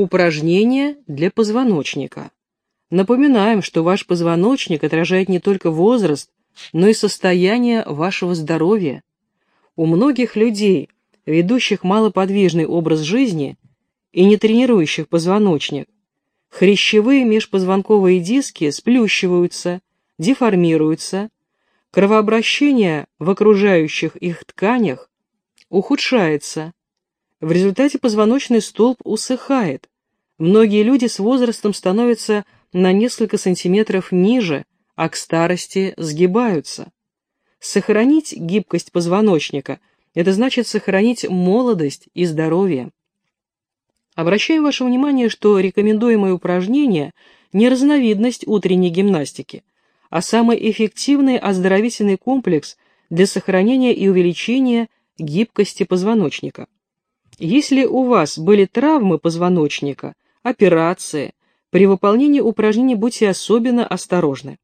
Упражнения для позвоночника. Напоминаем, что ваш позвоночник отражает не только возраст, но и состояние вашего здоровья. У многих людей, ведущих малоподвижный образ жизни и не тренирующих позвоночник, хрящевые межпозвонковые диски сплющиваются, деформируются, кровообращение в окружающих их тканях ухудшается. В результате позвоночный столб усыхает. Многие люди с возрастом становятся на несколько сантиметров ниже, а к старости сгибаются. Сохранить гибкость позвоночника – это значит сохранить молодость и здоровье. Обращаем ваше внимание, что рекомендуемое упражнение не разновидность утренней гимнастики, а самый эффективный оздоровительный комплекс для сохранения и увеличения гибкости позвоночника. Если у вас были травмы позвоночника, операции, при выполнении упражнений будьте особенно осторожны.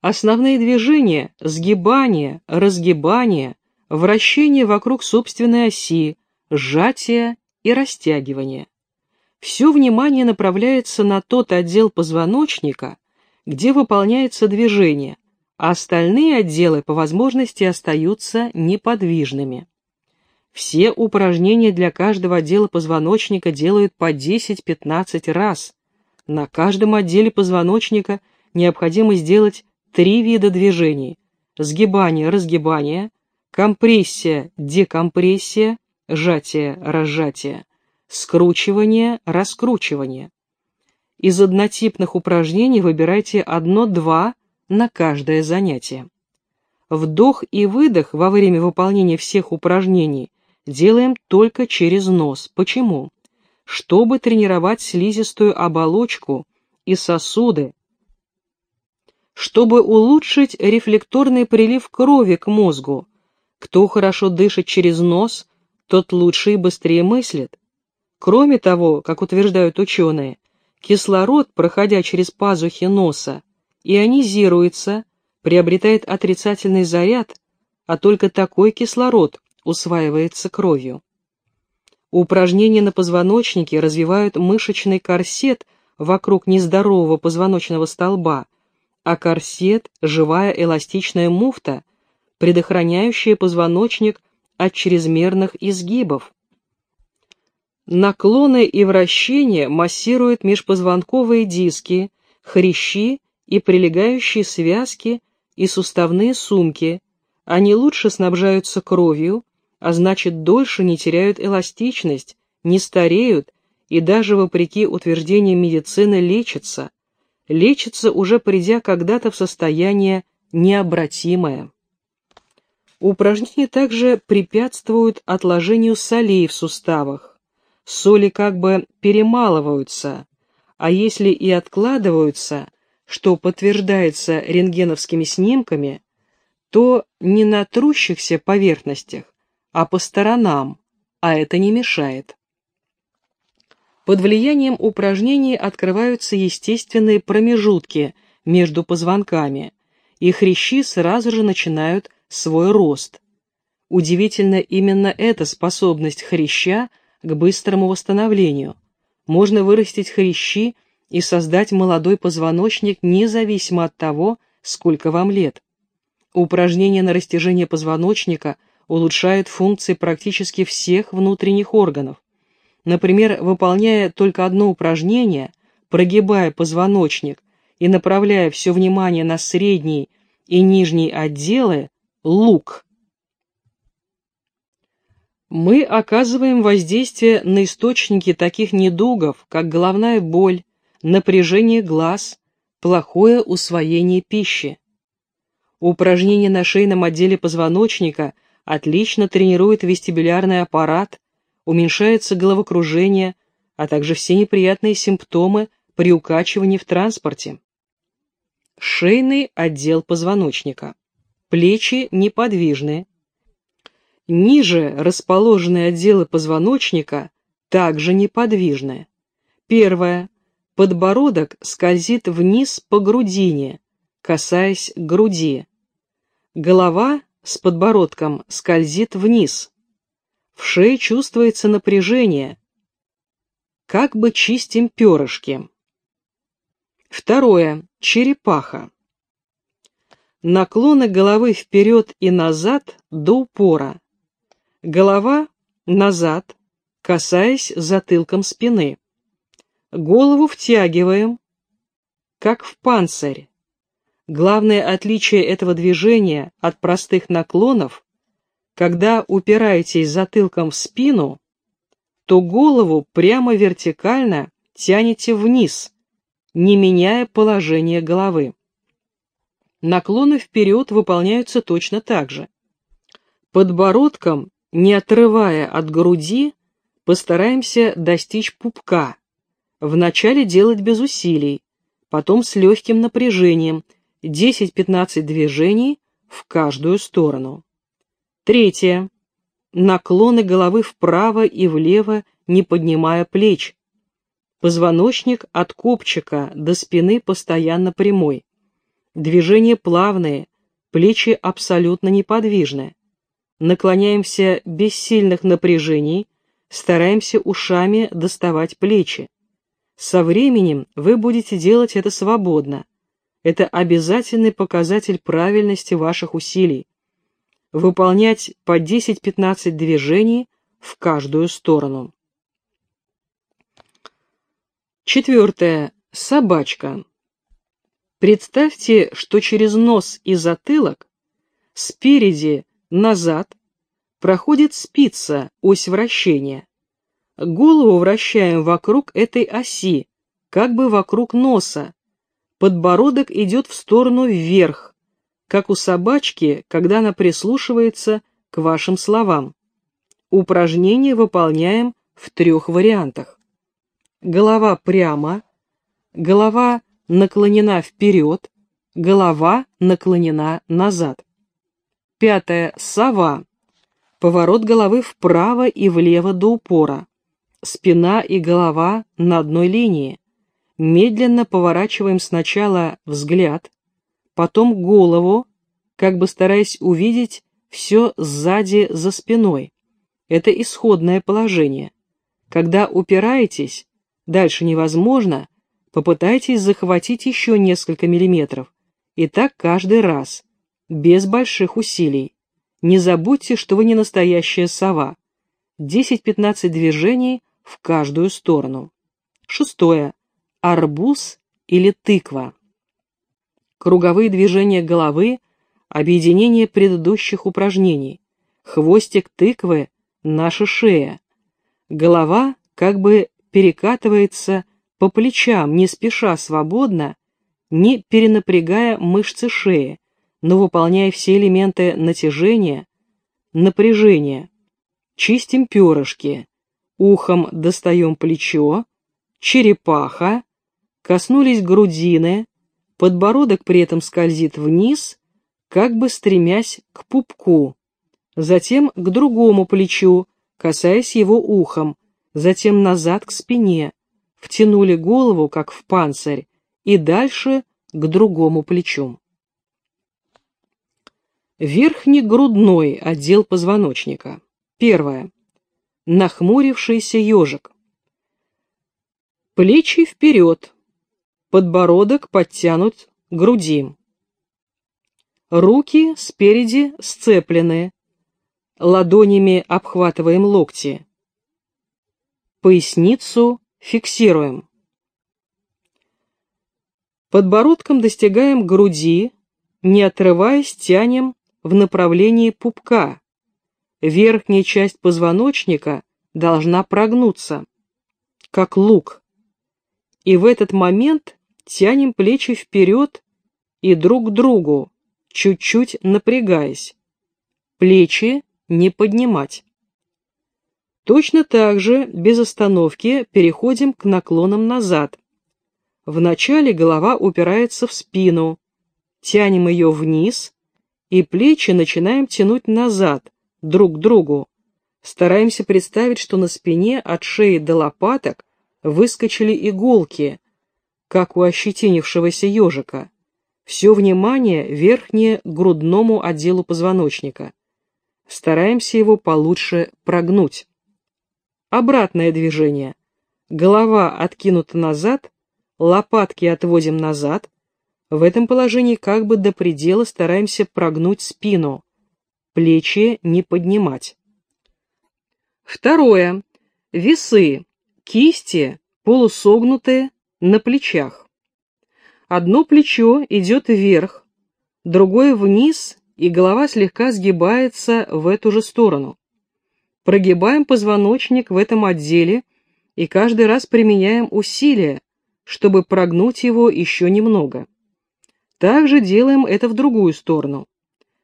Основные движения – сгибание, разгибание, вращение вокруг собственной оси, сжатие и растягивание. Все внимание направляется на тот отдел позвоночника, где выполняется движение, а остальные отделы по возможности остаются неподвижными. Все упражнения для каждого отдела позвоночника делают по 10-15 раз. На каждом отделе позвоночника необходимо сделать три вида движений – сгибание, разгибание, компрессия, декомпрессия, сжатие, разжатие, скручивание, раскручивание. Из однотипных упражнений выбирайте одно-два на каждое занятие. Вдох и выдох во время выполнения всех упражнений делаем только через нос. Почему? Чтобы тренировать слизистую оболочку и сосуды, чтобы улучшить рефлекторный прилив крови к мозгу. Кто хорошо дышит через нос, тот лучше и быстрее мыслит. Кроме того, как утверждают ученые, Кислород, проходя через пазухи носа, ионизируется, приобретает отрицательный заряд, а только такой кислород усваивается кровью. Упражнения на позвоночнике развивают мышечный корсет вокруг нездорового позвоночного столба, а корсет – живая эластичная муфта, предохраняющая позвоночник от чрезмерных изгибов. Наклоны и вращения массируют межпозвонковые диски, хрящи и прилегающие связки и суставные сумки. Они лучше снабжаются кровью, а значит дольше не теряют эластичность, не стареют и даже вопреки утверждениям медицины лечатся. Лечатся уже придя когда-то в состояние необратимое. Упражнения также препятствуют отложению солей в суставах соли как бы перемалываются, а если и откладываются, что подтверждается рентгеновскими снимками, то не на трущихся поверхностях, а по сторонам, а это не мешает. Под влиянием упражнений открываются естественные промежутки между позвонками, и хрящи сразу же начинают свой рост. Удивительно именно эта способность хряща к быстрому восстановлению. Можно вырастить хрящи и создать молодой позвоночник независимо от того, сколько вам лет. Упражнения на растяжение позвоночника улучшают функции практически всех внутренних органов. Например, выполняя только одно упражнение, прогибая позвоночник и направляя все внимание на средний и нижний отделы, лук – мы оказываем воздействие на источники таких недугов, как головная боль, напряжение глаз, плохое усвоение пищи. Упражнения на шейном отделе позвоночника отлично тренируют вестибулярный аппарат, уменьшается головокружение, а также все неприятные симптомы при укачивании в транспорте. Шейный отдел позвоночника. Плечи неподвижны, Ниже расположенные отделы позвоночника также неподвижны. Первое. Подбородок скользит вниз по грудине, касаясь груди. Голова с подбородком скользит вниз. В шее чувствуется напряжение. как бы чистим перышки. Второе. Черепаха. Наклоны головы вперед и назад до упора. Голова назад, касаясь затылком спины. Голову втягиваем, как в панцирь. Главное отличие этого движения от простых наклонов, когда упираетесь затылком в спину, то голову прямо вертикально тянете вниз, не меняя положение головы. Наклоны вперед выполняются точно так же. Подбородком, не отрывая от груди, постараемся достичь пупка. Вначале делать без усилий, потом с легким напряжением, 10-15 движений в каждую сторону. Третье. Наклоны головы вправо и влево, не поднимая плеч. Позвоночник от копчика до спины постоянно прямой. Движения плавные, плечи абсолютно неподвижны. Наклоняемся без сильных напряжений, стараемся ушами доставать плечи. Со временем вы будете делать это свободно. Это обязательный показатель правильности ваших усилий. Выполнять по 10-15 движений в каждую сторону. Четвертое. Собачка. Представьте, что через нос и затылок, спереди, назад, проходит спица, ось вращения. Голову вращаем вокруг этой оси, как бы вокруг носа. Подбородок идет в сторону вверх, как у собачки, когда она прислушивается к вашим словам. Упражнение выполняем в трех вариантах. Голова прямо, голова наклонена вперед, голова наклонена назад. Пятое. Сова. Поворот головы вправо и влево до упора. Спина и голова на одной линии. Медленно поворачиваем сначала взгляд, потом голову, как бы стараясь увидеть все сзади за спиной. Это исходное положение. Когда упираетесь, дальше невозможно, Попытайтесь захватить еще несколько миллиметров. И так каждый раз, без больших усилий. Не забудьте, что вы не настоящая сова. 10-15 движений в каждую сторону. Шестое. Арбуз или тыква. Круговые движения головы, объединение предыдущих упражнений. Хвостик тыквы – наша шея. Голова как бы перекатывается по плечам, не спеша свободно, не перенапрягая мышцы шеи, но выполняя все элементы натяжения, напряжения. Чистим перышки, ухом достаем плечо, черепаха, коснулись грудины, подбородок при этом скользит вниз, как бы стремясь к пупку, затем к другому плечу, касаясь его ухом, затем назад к спине, втянули голову, как в панцирь, и дальше к другому плечу. Верхний грудной отдел позвоночника. Первое. Нахмурившийся ежик. Плечи вперед, подбородок подтянут к груди. Руки спереди сцеплены, ладонями обхватываем локти. Поясницу Фиксируем. Подбородком достигаем груди, не отрываясь, тянем в направлении пупка. Верхняя часть позвоночника должна прогнуться, как лук. И в этот момент тянем плечи вперед и друг к другу, чуть-чуть напрягаясь. Плечи не поднимать. Точно так же, без остановки, переходим к наклонам назад. Вначале голова упирается в спину, тянем ее вниз, и плечи начинаем тянуть назад, друг к другу. Стараемся представить, что на спине от шеи до лопаток выскочили иголки, как у ощетинившегося ежика. Все внимание верхнее грудному отделу позвоночника. Стараемся его получше прогнуть. Обратное движение. Голова откинута назад, лопатки отводим назад. В этом положении как бы до предела стараемся прогнуть спину, плечи не поднимать. Второе. Весы, кисти полусогнутые на плечах. Одно плечо идет вверх, другое вниз, и голова слегка сгибается в эту же сторону. Прогибаем позвоночник в этом отделе и каждый раз применяем усилия, чтобы прогнуть его еще немного. Также делаем это в другую сторону.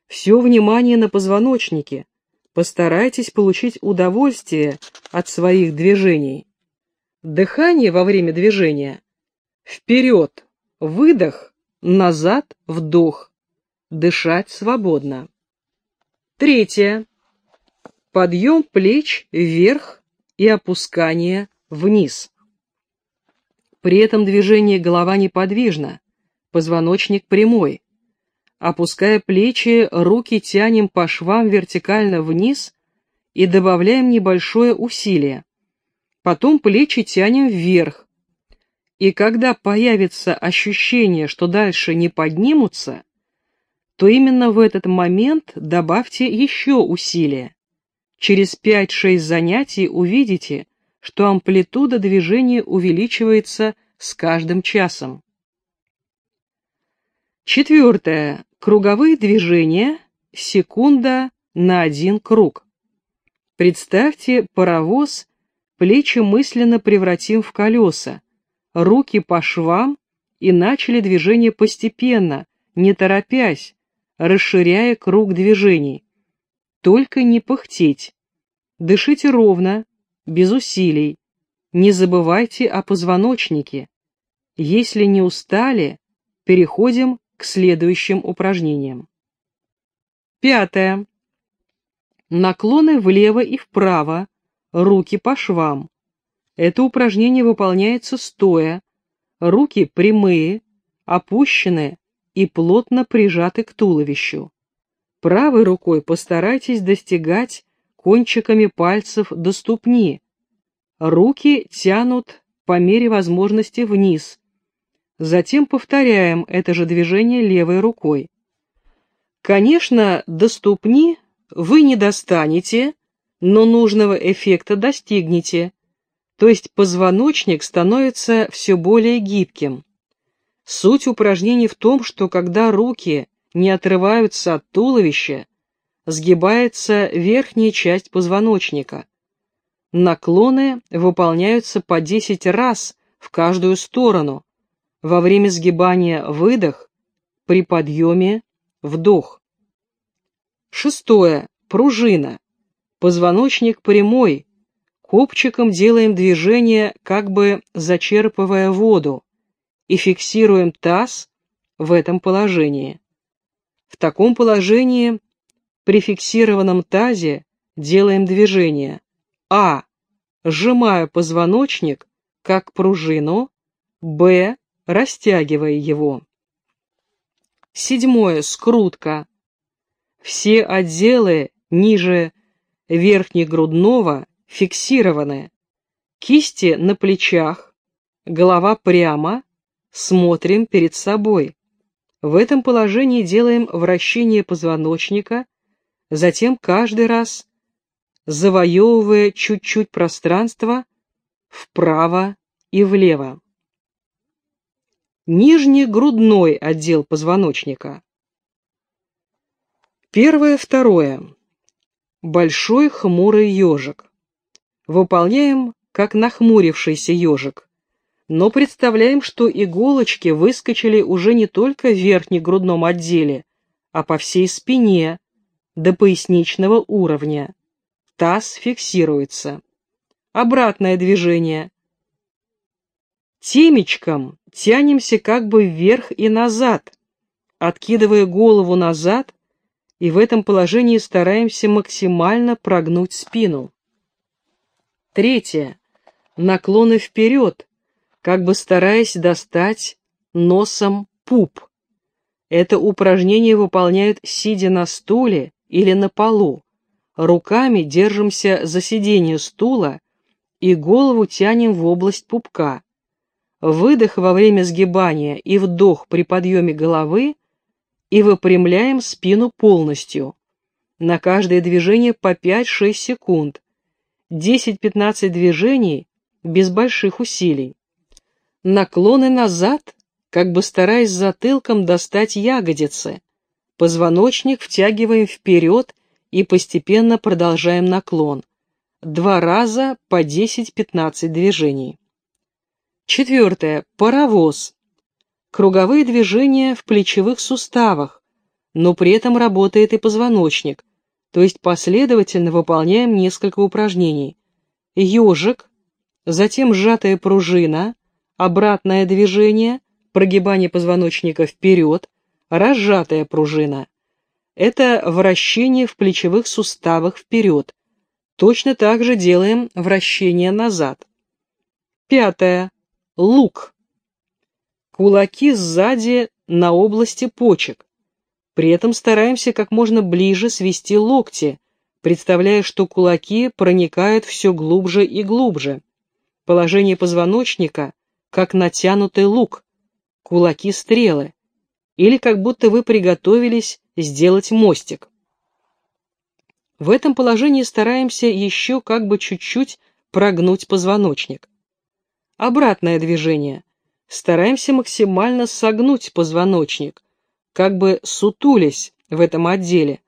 Все внимание на позвоночнике. Постарайтесь получить удовольствие от своих движений. Дыхание во время движения. Вперед, выдох, назад, вдох. Дышать свободно. Третье. Подъем плеч вверх и опускание вниз. При этом движение голова неподвижна, позвоночник прямой. Опуская плечи, руки тянем по швам вертикально вниз и добавляем небольшое усилие. Потом плечи тянем вверх. И когда появится ощущение, что дальше не поднимутся, то именно в этот момент добавьте еще усилие. Через 5-6 занятий увидите, что амплитуда движения увеличивается с каждым часом. Четвертое. Круговые движения. Секунда на один круг. Представьте паровоз, плечи мысленно превратим в колеса, руки по швам и начали движение постепенно, не торопясь, расширяя круг движений. Только не пыхтеть. Дышите ровно, без усилий. Не забывайте о позвоночнике. Если не устали, переходим к следующим упражнениям. Пятое. Наклоны влево и вправо, руки по швам. Это упражнение выполняется стоя, руки прямые, опущены и плотно прижаты к туловищу. Правой рукой постарайтесь достигать кончиками пальцев до ступни. Руки тянут по мере возможности вниз, Затем повторяем это же движение левой рукой. Конечно, до ступни вы не достанете, но нужного эффекта достигнете, то есть позвоночник становится все более гибким. Суть упражнений в том, что когда руки не отрываются от туловища, сгибается верхняя часть позвоночника. Наклоны выполняются по 10 раз в каждую сторону, во время сгибания выдох, при подъеме вдох. Шестое. Пружина. Позвоночник прямой. Копчиком делаем движение, как бы зачерпывая воду, и фиксируем таз в этом положении. В таком положении при фиксированном тазе делаем движение А. Сжимая позвоночник, как пружину, Б растягивая его. Седьмое. Скрутка. Все отделы ниже верхнегрудного фиксированы. Кисти на плечах, голова прямо, смотрим перед собой. В этом положении делаем вращение позвоночника, затем каждый раз завоевывая чуть-чуть пространство вправо и влево. Нижний грудной отдел позвоночника. Первое, второе. Большой хмурый ежик. Выполняем как нахмурившийся ежик, но представляем, что иголочки выскочили уже не только в верхнегрудном отделе, а по всей спине, до поясничного уровня. Таз фиксируется. Обратное движение. Темечком тянемся как бы вверх и назад, откидывая голову назад, и в этом положении стараемся максимально прогнуть спину. Третье. Наклоны вперед, как бы стараясь достать носом пуп. Это упражнение выполняют сидя на стуле или на полу. Руками держимся за сиденье стула и голову тянем в область пупка. Выдох во время сгибания и вдох при подъеме головы и выпрямляем спину полностью. На каждое движение по 5-6 секунд. 10-15 движений без больших усилий. Наклоны назад, как бы стараясь затылком достать ягодицы. Позвоночник втягиваем вперед и постепенно продолжаем наклон. Два раза по 10-15 движений. Четвертое. Паровоз. Круговые движения в плечевых суставах, но при этом работает и позвоночник, то есть последовательно выполняем несколько упражнений. Ежик, затем сжатая пружина, обратное движение, прогибание позвоночника вперед, разжатая пружина. Это вращение в плечевых суставах вперед. Точно так же делаем вращение назад. Пятое. Лук. Кулаки сзади на области почек. При этом стараемся как можно ближе свести локти, представляя, что кулаки проникают все глубже и глубже. Положение позвоночника, как натянутый лук, кулаки стрелы, или как будто вы приготовились сделать мостик. В этом положении стараемся еще как бы чуть-чуть прогнуть позвоночник. Обратное движение. Стараемся максимально согнуть позвоночник, как бы сутулясь в этом отделе.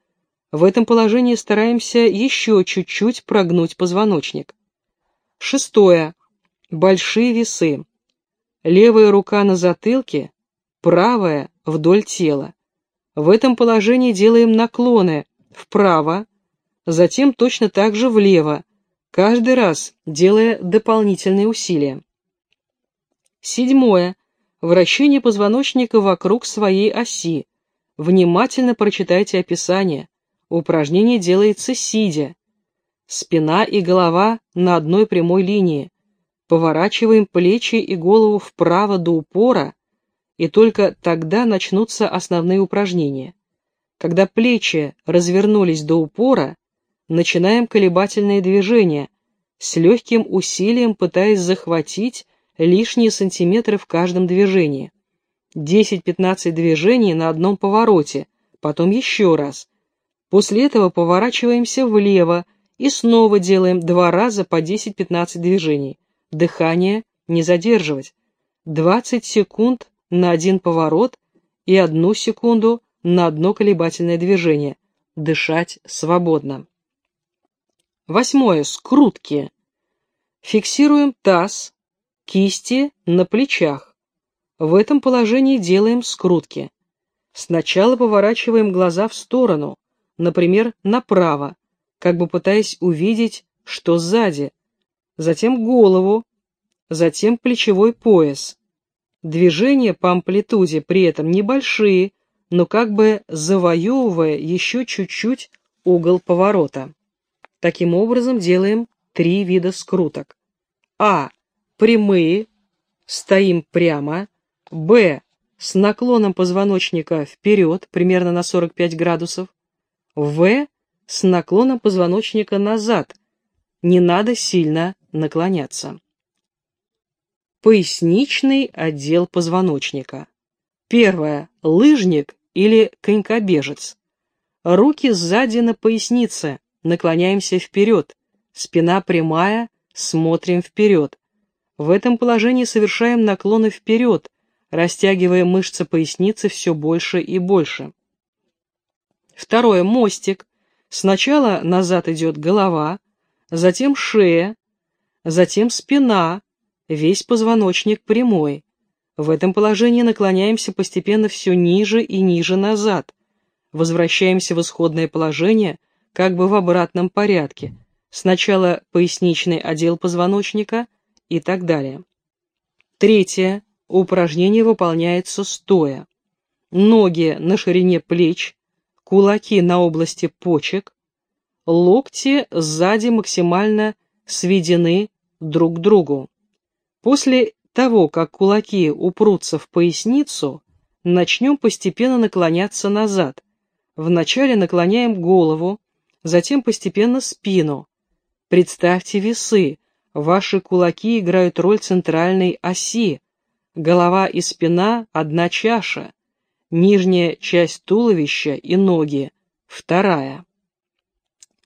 В этом положении стараемся еще чуть-чуть прогнуть позвоночник. Шестое. Большие весы. Левая рука на затылке, правая вдоль тела. В этом положении делаем наклоны вправо, затем точно так же влево, каждый раз делая дополнительные усилия. Седьмое. Вращение позвоночника вокруг своей оси. Внимательно прочитайте описание. Упражнение делается сидя. Спина и голова на одной прямой линии. Поворачиваем плечи и голову вправо до упора, и только тогда начнутся основные упражнения. Когда плечи развернулись до упора, начинаем колебательные движения, с легким усилием пытаясь захватить лишние сантиметры в каждом движении. 10-15 движений на одном повороте, потом еще раз. После этого поворачиваемся влево и снова делаем два раза по 10-15 движений. Дыхание не задерживать. 20 секунд на один поворот и одну секунду на одно колебательное движение. Дышать свободно. Восьмое. Скрутки. Фиксируем таз, кисти на плечах. В этом положении делаем скрутки. Сначала поворачиваем глаза в сторону, например, направо, как бы пытаясь увидеть, что сзади. Затем голову, затем плечевой пояс. Движения по амплитуде при этом небольшие, но как бы завоевывая еще чуть-чуть угол поворота. Таким образом делаем три вида скруток. А прямые, стоим прямо, Б, с наклоном позвоночника вперед, примерно на 45 градусов, В, с наклоном позвоночника назад, не надо сильно наклоняться. Поясничный отдел позвоночника. Первое. Лыжник или конькобежец. Руки сзади на пояснице, наклоняемся вперед, спина прямая, смотрим вперед. В этом положении совершаем наклоны вперед, растягивая мышцы поясницы все больше и больше. Второе, мостик. Сначала назад идет голова, затем шея, затем спина, весь позвоночник прямой. В этом положении наклоняемся постепенно все ниже и ниже назад. Возвращаемся в исходное положение, как бы в обратном порядке. Сначала поясничный отдел позвоночника – и так далее. Третье. Упражнение выполняется стоя. Ноги на ширине плеч, кулаки на области почек, локти сзади максимально сведены друг к другу. После того, как кулаки упрутся в поясницу, начнем постепенно наклоняться назад. Вначале наклоняем голову, затем постепенно спину. Представьте весы, Ваши кулаки играют роль центральной оси. Голова и спина – одна чаша. Нижняя часть туловища и ноги – вторая.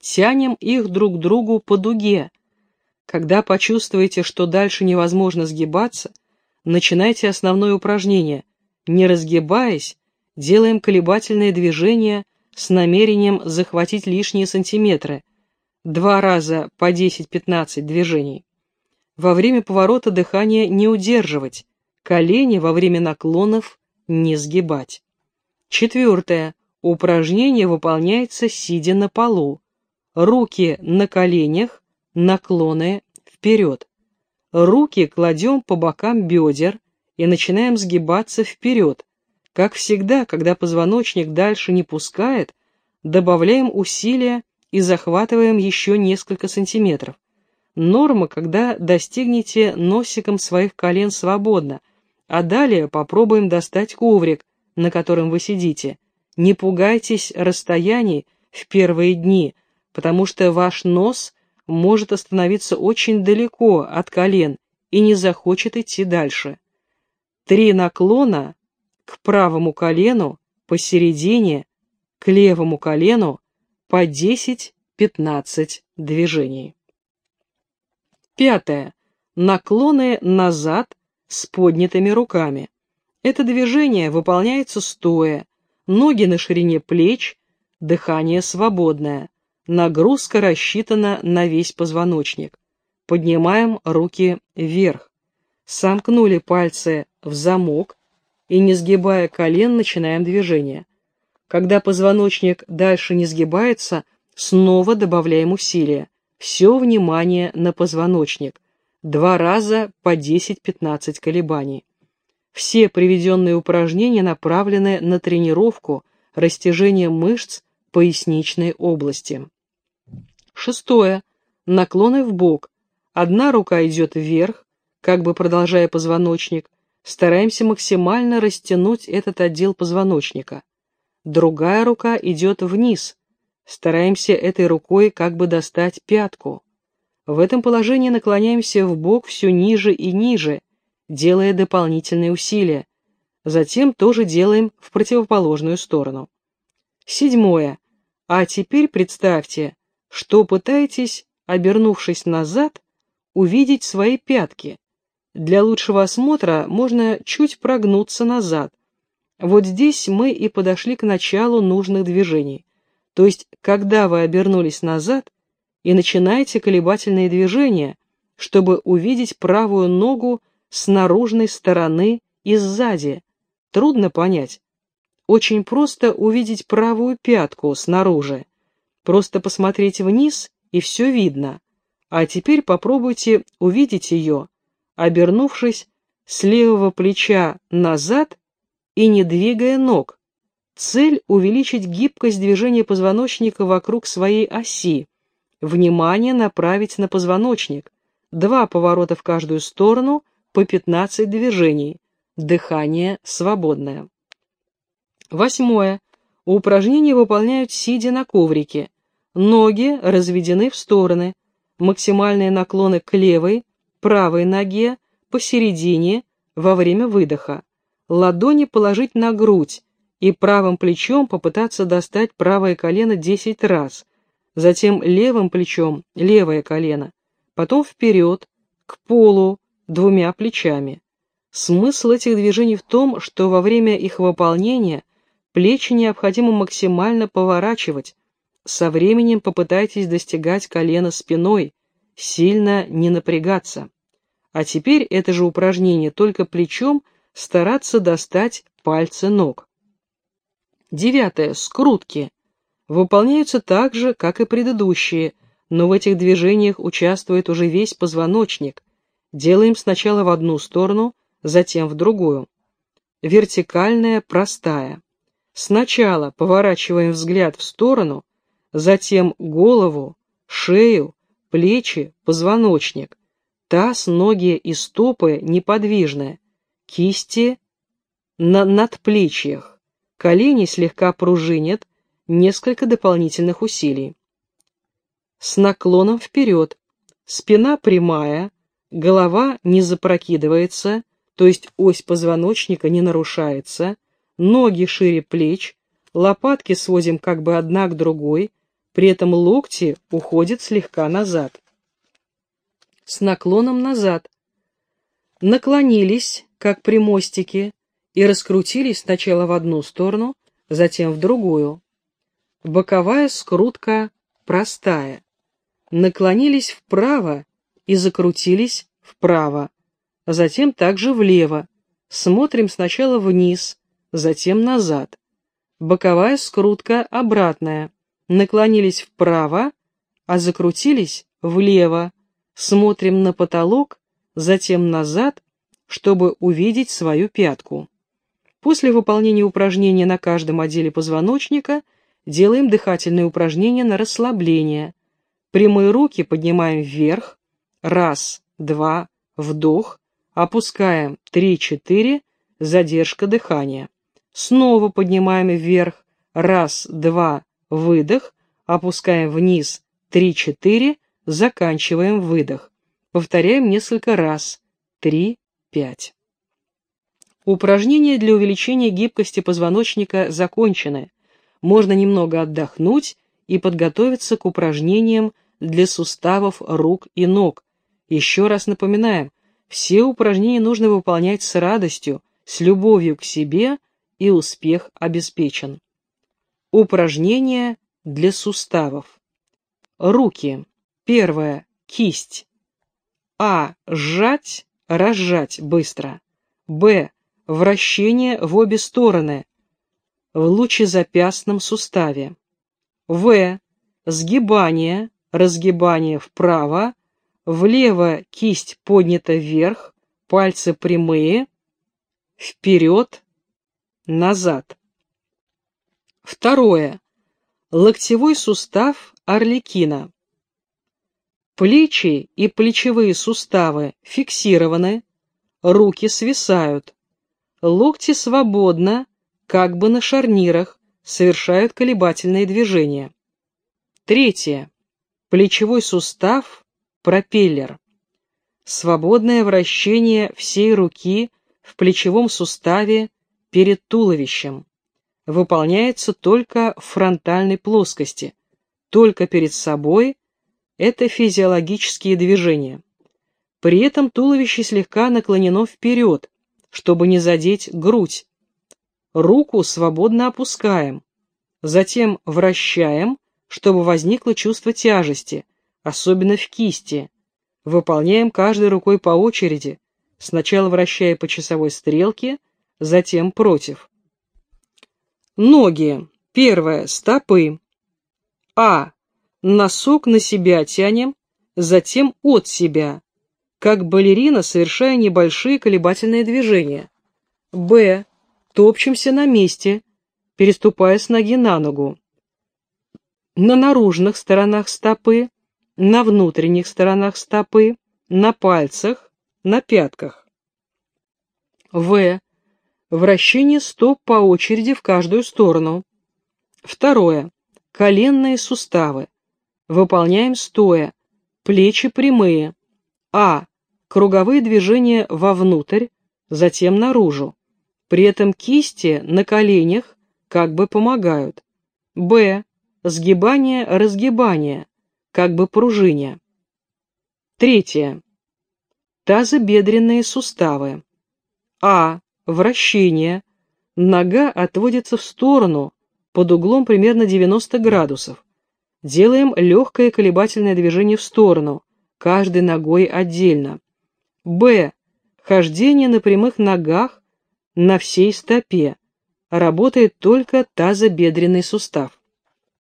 Тянем их друг к другу по дуге. Когда почувствуете, что дальше невозможно сгибаться, начинайте основное упражнение. Не разгибаясь, делаем колебательные движения с намерением захватить лишние сантиметры. Два раза по 10-15 движений. Во время поворота дыхание не удерживать, колени во время наклонов не сгибать. Четвертое. Упражнение выполняется сидя на полу. Руки на коленях, наклоны вперед. Руки кладем по бокам бедер и начинаем сгибаться вперед, как всегда, когда позвоночник дальше не пускает, добавляем усилия и захватываем еще несколько сантиметров. Норма, когда достигнете носиком своих колен свободно, а далее попробуем достать коврик, на котором вы сидите. Не пугайтесь расстояний в первые дни, потому что ваш нос может остановиться очень далеко от колен и не захочет идти дальше. Три наклона к правому колену, посередине, к левому колену по 10-15 движений. Пятое. Наклоны назад с поднятыми руками. Это движение выполняется стоя, ноги на ширине плеч, дыхание свободное. Нагрузка рассчитана на весь позвоночник. Поднимаем руки вверх. Сомкнули пальцы в замок, и, не сгибая колен, начинаем движение. Когда позвоночник дальше не сгибается, снова добавляем усилия. Все внимание на позвоночник. Два раза по 10-15 колебаний. Все приведенные упражнения направлены на тренировку, растяжение мышц поясничной области. Шестое. Наклоны в бок. Одна рука идет вверх, как бы продолжая позвоночник, Стараемся максимально растянуть этот отдел позвоночника. Другая рука идет вниз. Стараемся этой рукой как бы достать пятку. В этом положении наклоняемся в бок все ниже и ниже, делая дополнительные усилия. Затем тоже делаем в противоположную сторону. Седьмое. А теперь представьте, что пытаетесь, обернувшись назад, увидеть свои пятки. Для лучшего осмотра можно чуть прогнуться назад. Вот здесь мы и подошли к началу нужных движений. То есть, когда вы обернулись назад и начинаете колебательные движения, чтобы увидеть правую ногу с наружной стороны и сзади. Трудно понять. Очень просто увидеть правую пятку снаружи. Просто посмотреть вниз, и все видно. А теперь попробуйте увидеть ее обернувшись с левого плеча назад и не двигая ног. Цель – увеличить гибкость движения позвоночника вокруг своей оси. Внимание направить на позвоночник. Два поворота в каждую сторону по 15 движений. Дыхание свободное. Восьмое. Упражнения выполняют сидя на коврике. Ноги разведены в стороны. Максимальные наклоны к левой, правой ноге, посередине, во время выдоха. Ладони положить на грудь и правым плечом попытаться достать правое колено 10 раз, затем левым плечом левое колено, потом вперед, к полу, двумя плечами. Смысл этих движений в том, что во время их выполнения плечи необходимо максимально поворачивать. Со временем попытайтесь достигать колена спиной, сильно не напрягаться. А теперь это же упражнение только плечом стараться достать пальцы ног. Девятое. Скрутки. Выполняются так же, как и предыдущие, но в этих движениях участвует уже весь позвоночник. Делаем сначала в одну сторону, затем в другую. Вертикальная, простая. Сначала поворачиваем взгляд в сторону, затем голову, шею, плечи, позвоночник. Таз, ноги и стопы неподвижны. Кисти на надплечьях. Колени слегка пружинят. Несколько дополнительных усилий. С наклоном вперед. спина прямая, голова не запрокидывается, то есть ось позвоночника не нарушается, ноги шире плеч, лопатки сводим как бы одна к другой, при этом локти уходят слегка назад. С наклоном назад. Наклонились, как при мостике, и раскрутились сначала в одну сторону, затем в другую. Боковая скрутка простая. Наклонились вправо и закрутились вправо, затем также влево. Смотрим сначала вниз, затем назад. Боковая скрутка обратная. Наклонились вправо, а закрутились влево. Смотрим на потолок, затем назад, чтобы увидеть свою пятку. После выполнения упражнения на каждом отделе позвоночника делаем дыхательные упражнения на расслабление. Прямые руки поднимаем вверх. Раз, два, вдох. Опускаем три, четыре, задержка дыхания. Снова поднимаем вверх. Раз, два, выдох. Опускаем вниз. Три, четыре. Заканчиваем выдох. Повторяем несколько раз. Три, пять. Упражнения для увеличения гибкости позвоночника закончены. Можно немного отдохнуть и подготовиться к упражнениям для суставов рук и ног. Еще раз напоминаем, все упражнения нужно выполнять с радостью, с любовью к себе, и успех обеспечен. Упражнения для суставов. Руки. Первое. Кисть. А. Сжать, разжать быстро. Б вращение в обе стороны в лучезапястном суставе. В. Сгибание, разгибание вправо, влево кисть поднята вверх, пальцы прямые, вперед, назад. Второе. Локтевой сустав орликина. Плечи и плечевые суставы фиксированы, руки свисают, Локти свободно, как бы на шарнирах, совершают колебательные движения. Третье. Плечевой сустав, пропеллер. Свободное вращение всей руки в плечевом суставе перед туловищем. Выполняется только в фронтальной плоскости, только перед собой – это физиологические движения. При этом туловище слегка наклонено вперед, чтобы не задеть грудь. Руку свободно опускаем, затем вращаем, чтобы возникло чувство тяжести, особенно в кисти. Выполняем каждой рукой по очереди, сначала вращая по часовой стрелке, затем против. Ноги. Первое. Стопы. А. Носок на себя тянем, затем от себя, как балерина, совершая небольшие колебательные движения. Б. Топчемся на месте, переступая с ноги на ногу. На наружных сторонах стопы, на внутренних сторонах стопы, на пальцах, на пятках. В. Вращение стоп по очереди в каждую сторону. Второе. Коленные суставы. Выполняем стоя. Плечи прямые. А круговые движения вовнутрь, затем наружу. При этом кисти на коленях как бы помогают. Б. Сгибание-разгибание, как бы пружине. Третье. Тазобедренные суставы. А. Вращение. Нога отводится в сторону, под углом примерно 90 градусов. Делаем легкое колебательное движение в сторону, каждой ногой отдельно. Б. Хождение на прямых ногах на всей стопе. Работает только тазобедренный сустав.